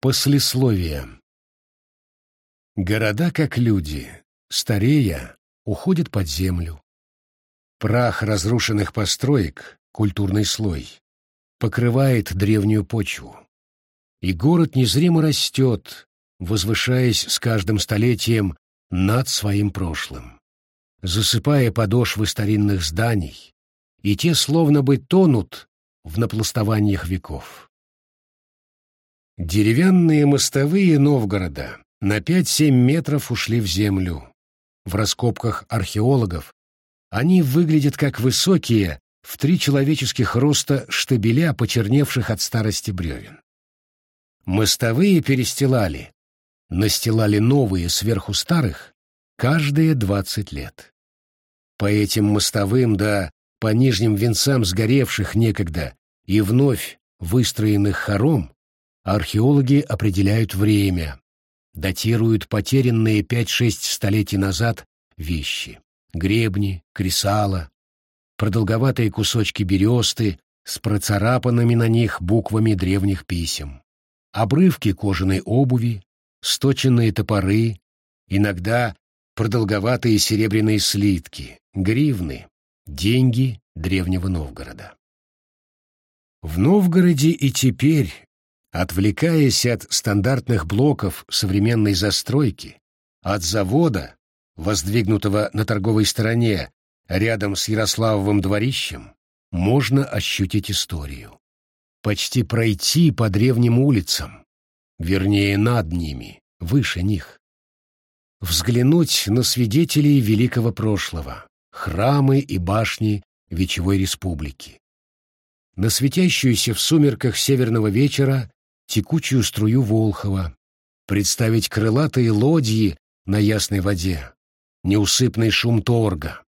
Послесловие. Города, как люди, старея, уходят под землю. Прах разрушенных построек, культурный слой, покрывает древнюю почву. И город незримо растет, возвышаясь с каждым столетием над своим прошлым, засыпая подошвы старинных зданий, и те словно бы тонут в напластованиях веков. Деревянные мостовые Новгорода на 5-7 метров ушли в землю. В раскопках археологов они выглядят как высокие, в три человеческих роста штабеля, почерневших от старости бревен. Мостовые перестилали, настилали новые сверху старых каждые двадцать лет. По этим мостовым да по нижним венцам сгоревших некогда и вновь выстроенных хором Археологи определяют время, датируют потерянные 5-6 столетий назад вещи. Гребни, кресала, продолговатые кусочки бересты с процарапанными на них буквами древних писем, обрывки кожаной обуви, сточенные топоры, иногда продолговатые серебряные слитки, гривны, деньги древнего Новгорода. В Новгороде и теперь Отвлекаясь от стандартных блоков современной застройки, от завода, воздвигнутого на торговой стороне, рядом с Ярославовым дворищем, можно ощутить историю. Почти пройти по древним улицам, вернее, над ними, выше них. Взглянуть на свидетелей великого прошлого, храмы и башни Вечевой Республики. На светящуюся в сумерках северного вечера текучую струю Волхова, представить крылатые лодьи на ясной воде, неусыпный шум торга,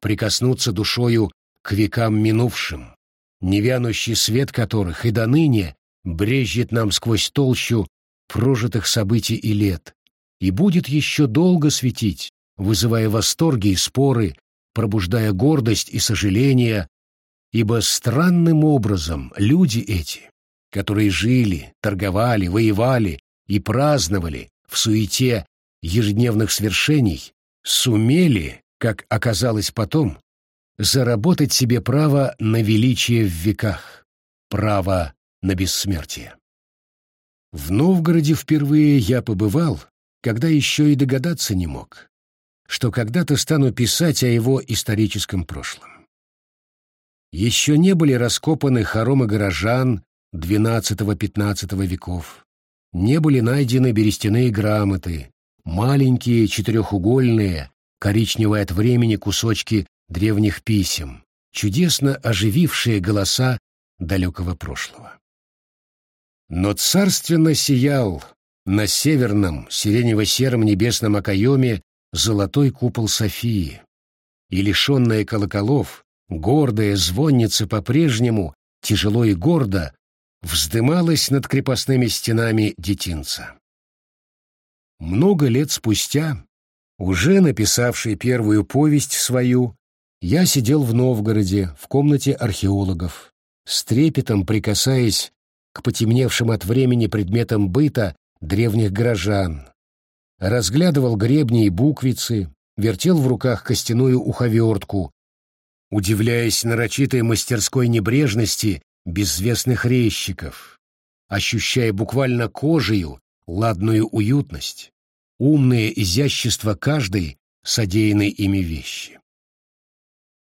прикоснуться душою к векам минувшим, невянущий свет которых и до ныне брежет нам сквозь толщу прожитых событий и лет, и будет еще долго светить, вызывая восторги и споры, пробуждая гордость и сожаление, ибо странным образом люди эти которые жили, торговали, воевали и праздновали в суете ежедневных свершений, сумели, как оказалось потом, заработать себе право на величие в веках, право на бессмертие. В Новгороде впервые я побывал, когда еще и догадаться не мог, что когда-то стану писать о его историческом прошлом. Еще не были раскопаны хоромы горожан, XII-XV веков. Не были найдены берестяные грамоты, маленькие четырехугольные, коричневые от времени кусочки древних писем, чудесно оживившие голоса далекого прошлого. Но царственно сиял на северном сиренево-сером небесном окоеме золотой купол Софии, и лишенная колоколов, гордая звонница по-прежнему, тяжело и гордо, вздымалась над крепостными стенами детинца. Много лет спустя, уже написавший первую повесть свою, я сидел в Новгороде, в комнате археологов, с трепетом прикасаясь к потемневшим от времени предметам быта древних горожан, разглядывал гребни и буквицы, вертел в руках костяную уховертку, удивляясь нарочитой мастерской небрежности безвестных резчиков, ощущая буквально кожею ладную уютность, умное изящество каждой содеянной ими вещи.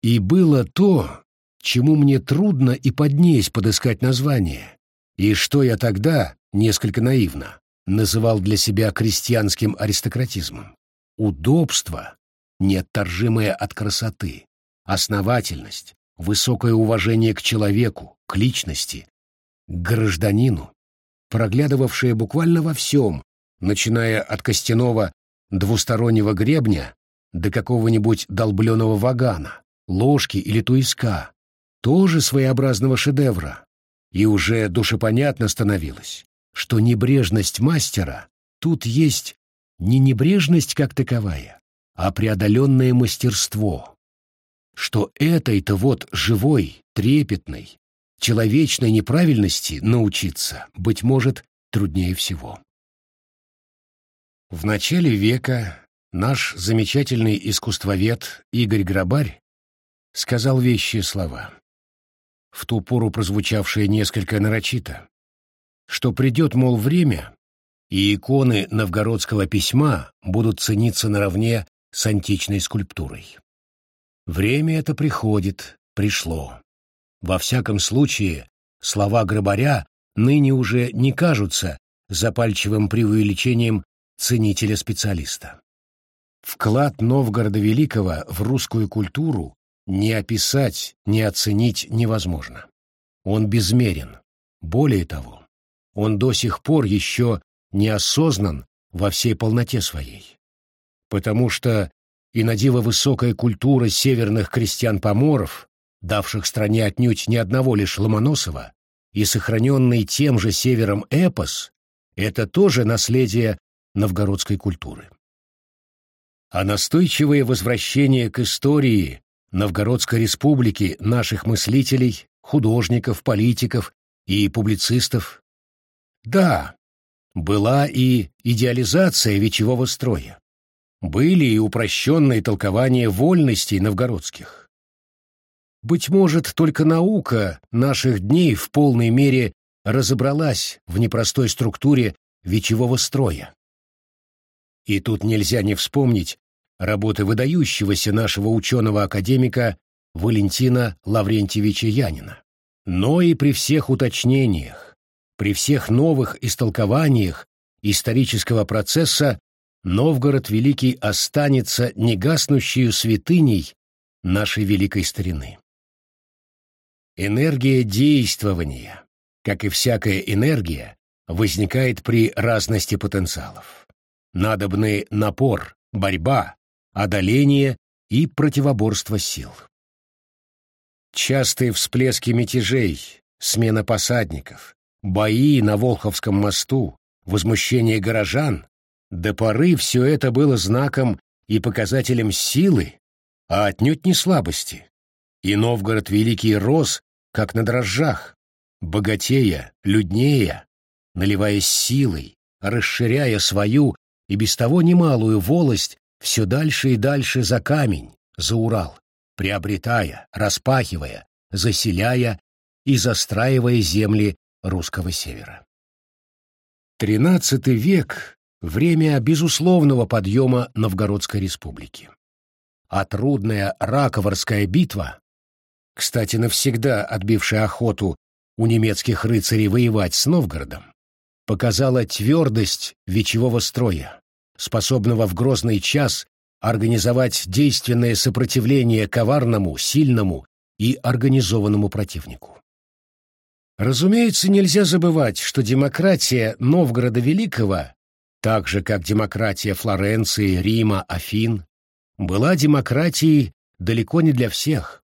И было то, чему мне трудно и поднесь подыскать название, и что я тогда, несколько наивно, называл для себя крестьянским аристократизмом. Удобство, неотторжимое от красоты, основательность, высокое уважение к человеку, к личности, к гражданину, проглядывавшее буквально во всем, начиная от костяного двустороннего гребня до какого-нибудь долбленного вагана, ложки или туиска, тоже своеобразного шедевра. И уже душепонятно становилось, что небрежность мастера тут есть не небрежность как таковая, а преодоленное мастерство, что этой-то вот живой, трепетной, человечной неправильности научиться, быть может, труднее всего. В начале века наш замечательный искусствовед Игорь Грабарь сказал вещие слова, в ту пору прозвучавшие несколько нарочито, что придет, мол, время, и иконы новгородского письма будут цениться наравне с античной скульптурой. Время это приходит, пришло. Во всяком случае, слова Грабаря ныне уже не кажутся запальчивым преувеличением ценителя-специалиста. Вклад Новгорода Великого в русскую культуру не описать, не оценить невозможно. Он безмерен. Более того, он до сих пор еще не осознан во всей полноте своей. Потому что и на диво высокая культура северных крестьян-поморов, давших стране отнюдь ни одного лишь Ломоносова, и сохраненный тем же севером эпос, это тоже наследие новгородской культуры. А настойчивое возвращение к истории Новгородской республики наших мыслителей, художников, политиков и публицистов. Да, была и идеализация вечевого строя. Были и упрощенные толкования вольностей новгородских. Быть может, только наука наших дней в полной мере разобралась в непростой структуре вечевого строя. И тут нельзя не вспомнить работы выдающегося нашего ученого-академика Валентина Лаврентьевича Янина. Но и при всех уточнениях, при всех новых истолкованиях исторического процесса Новгород Великий останется негаснущей святыней нашей великой старины. Энергия действования, как и всякая энергия, возникает при разности потенциалов. Надобны напор, борьба, одоление и противоборство сил. Частые всплески мятежей, смена посадников, бои на Волховском мосту, возмущение горожан — до поры все это было знаком и показателем силы, а отнюдь не слабости. И Новгород Великий рос, как на дрожжах, богатея, люднея, наливаясь силой, расширяя свою и без того немалую волость все дальше и дальше за камень, за Урал, приобретая, распахивая, заселяя и застраивая земли русского севера. Тринадцатый век — время безусловного подъема Новгородской республики. А трудная Раковорская битва, кстати, навсегда отбившая охоту у немецких рыцарей воевать с Новгородом, показала твердость вечевого строя, способного в грозный час организовать действенное сопротивление коварному, сильному и организованному противнику. Разумеется, нельзя забывать, что демократия Новгорода Великого, так же как демократия Флоренции, Рима, Афин, была демократией далеко не для всех,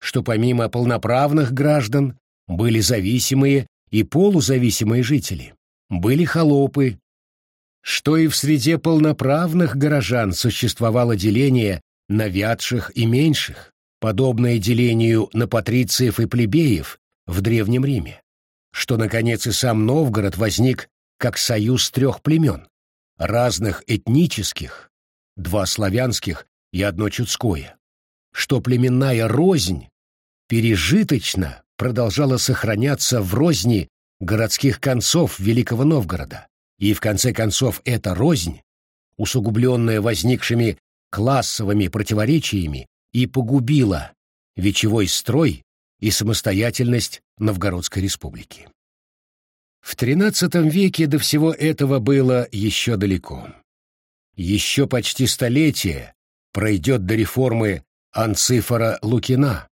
что помимо полноправных граждан были зависимые и полузависимые жители, были холопы, что и в среде полноправных горожан существовало деление на вятших и меньших, подобное делению на патрициев и плебеев в Древнем Риме, что, наконец, и сам Новгород возник как союз трех племен, разных этнических, два славянских и одно чудское, что племенная рознь пережиточно продолжала сохраняться в розни городских концов Великого Новгорода, и в конце концов эта рознь, усугубленная возникшими классовыми противоречиями, и погубила вечевой строй и самостоятельность Новгородской республики. В XIII веке до всего этого было еще далеко. Еще почти столетие пройдет до реформы Анцифора Лукина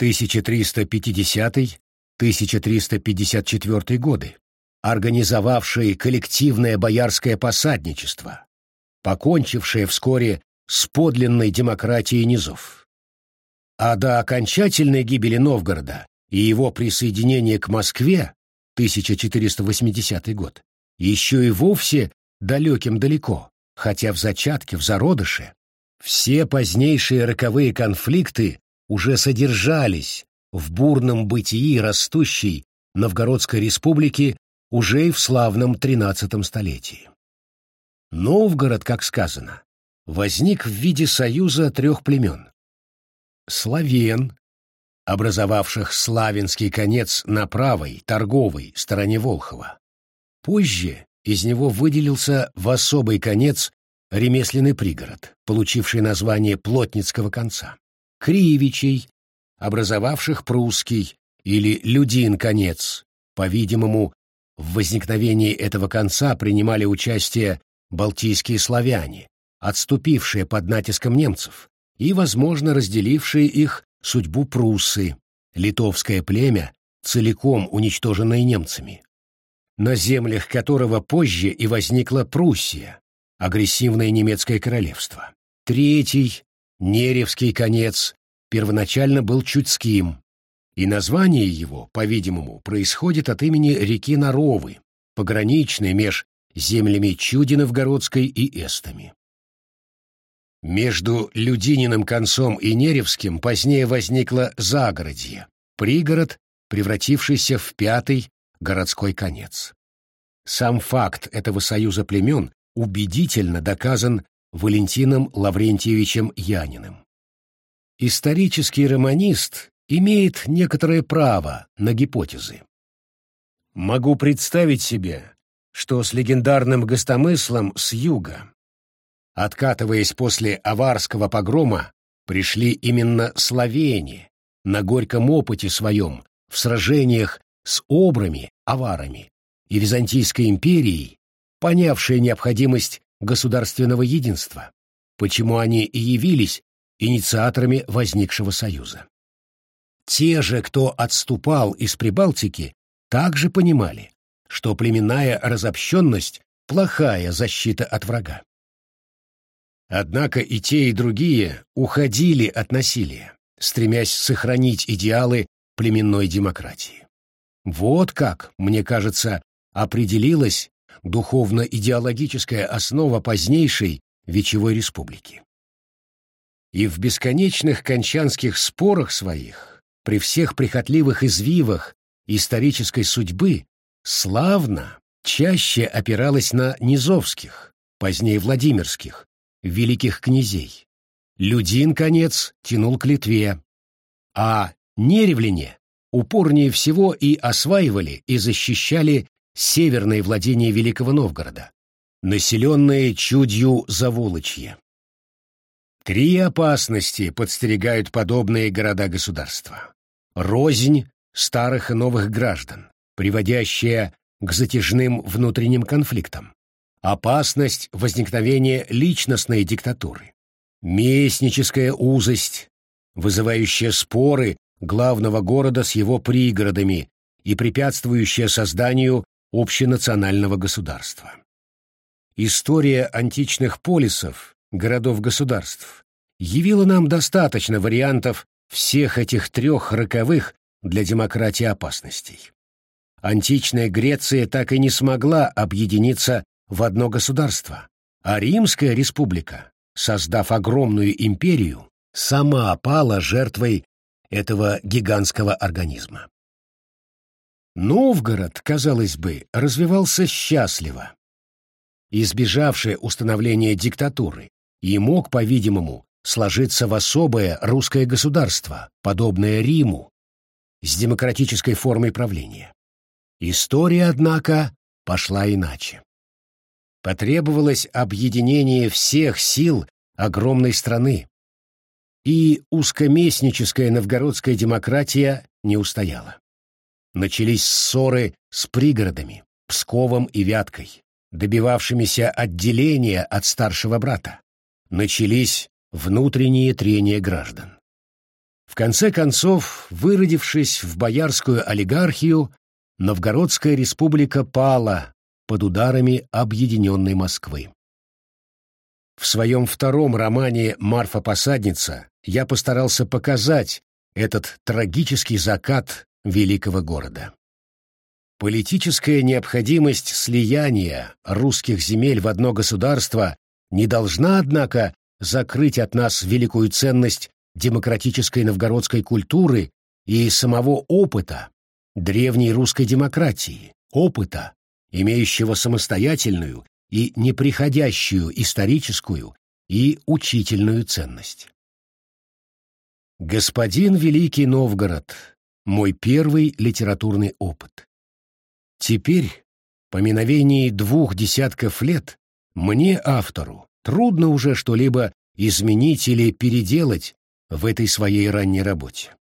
1350-1354 годы, организовавший коллективное боярское посадничество, покончившее вскоре с подлинной демократией низов. А до окончательной гибели Новгорода и его присоединения к Москве 1480 год еще и вовсе далеким далеко, хотя в зачатке, в зародыше, все позднейшие роковые конфликты уже содержались в бурном бытии растущей Новгородской республики уже и в славном XIII столетии. Новгород, как сказано, возник в виде союза трех племен. Славен, образовавших славянский конец на правой, торговой стороне Волхова. Позже из него выделился в особый конец ремесленный пригород, получивший название Плотницкого конца. Криевичей, образовавших прусский или Людин конец, по-видимому, в возникновении этого конца принимали участие балтийские славяне, отступившие под натиском немцев и, возможно, разделившие их судьбу пруссы, литовское племя, целиком уничтоженное немцами, на землях которого позже и возникла Пруссия, агрессивное немецкое королевство. Третий, Неревский конец, первоначально был Чудским, и название его, по-видимому, происходит от имени реки Наровы, пограничной меж землями Чудиновгородской и Эстами. Между Людининым концом и Неревским позднее возникло Загородье, пригород, превратившийся в пятый городской конец. Сам факт этого союза племен убедительно доказан Валентином Лаврентьевичем Яниным. Исторический романист имеет некоторое право на гипотезы. Могу представить себе, что с легендарным гостомыслом с юга, откатываясь после аварского погрома, пришли именно славяне на горьком опыте своем в сражениях с обрами, аварами и Византийской империей, понявшие необходимость государственного единства, почему они и явились инициаторами возникшего союза. Те же, кто отступал из Прибалтики, также понимали, что племенная разобщенность – плохая защита от врага. Однако и те, и другие уходили от насилия, стремясь сохранить идеалы племенной демократии. Вот как, мне кажется, определилась духовно-идеологическая основа позднейшей Вечевой Республики. И в бесконечных кончанских спорах своих, при всех прихотливых извивах исторической судьбы, славно чаще опиралась на низовских, позднее Владимирских, великих князей. Людин, конец, тянул к Литве, а неревляне упорнее всего и осваивали и защищали северные владения Великого Новгорода, населенные чудью Заволочье. Три опасности подстерегают подобные города-государства. Рознь старых и новых граждан, приводящая к затяжным внутренним конфликтам. Опасность возникновения личностной диктатуры. Местническая узость, вызывающая споры главного города с его пригородами и препятствующая созданию общенационального государства. История античных полисов, городов-государств, явила нам достаточно вариантов всех этих трех роковых для демократии опасностей. Античная Греция так и не смогла объединиться в одно государство, а Римская республика, создав огромную империю, сама пала жертвой этого гигантского организма. Новгород, казалось бы, развивался счастливо, избежавший установления диктатуры, и мог, по-видимому, сложиться в особое русское государство, подобное Риму, с демократической формой правления. История, однако, пошла иначе. Потребовалось объединение всех сил огромной страны, и узкоместническая новгородская демократия не устояла. Начались ссоры с пригородами, Псковом и Вяткой, добивавшимися отделения от старшего брата. Начались внутренние трения граждан. В конце концов, выродившись в боярскую олигархию, Новгородская республика пала под ударами объединенной Москвы. В своем втором романе «Марфа-посадница» я постарался показать этот трагический закат великого города. Политическая необходимость слияния русских земель в одно государство не должна, однако, закрыть от нас великую ценность демократической новгородской культуры и самого опыта древней русской демократии, опыта, имеющего самостоятельную и неприходящую историческую и учительную ценность. Господин Великий Новгород. Мой первый литературный опыт. Теперь, по миновении двух десятков лет, мне, автору, трудно уже что-либо изменить или переделать в этой своей ранней работе.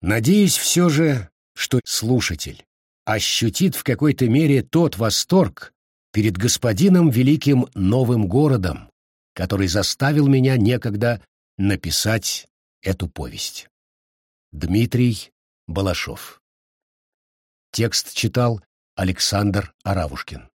Надеюсь все же, что слушатель ощутит в какой-то мере тот восторг перед господином великим новым городом, который заставил меня некогда написать эту повесть. Дмитрий Балашов Текст читал Александр Аравушкин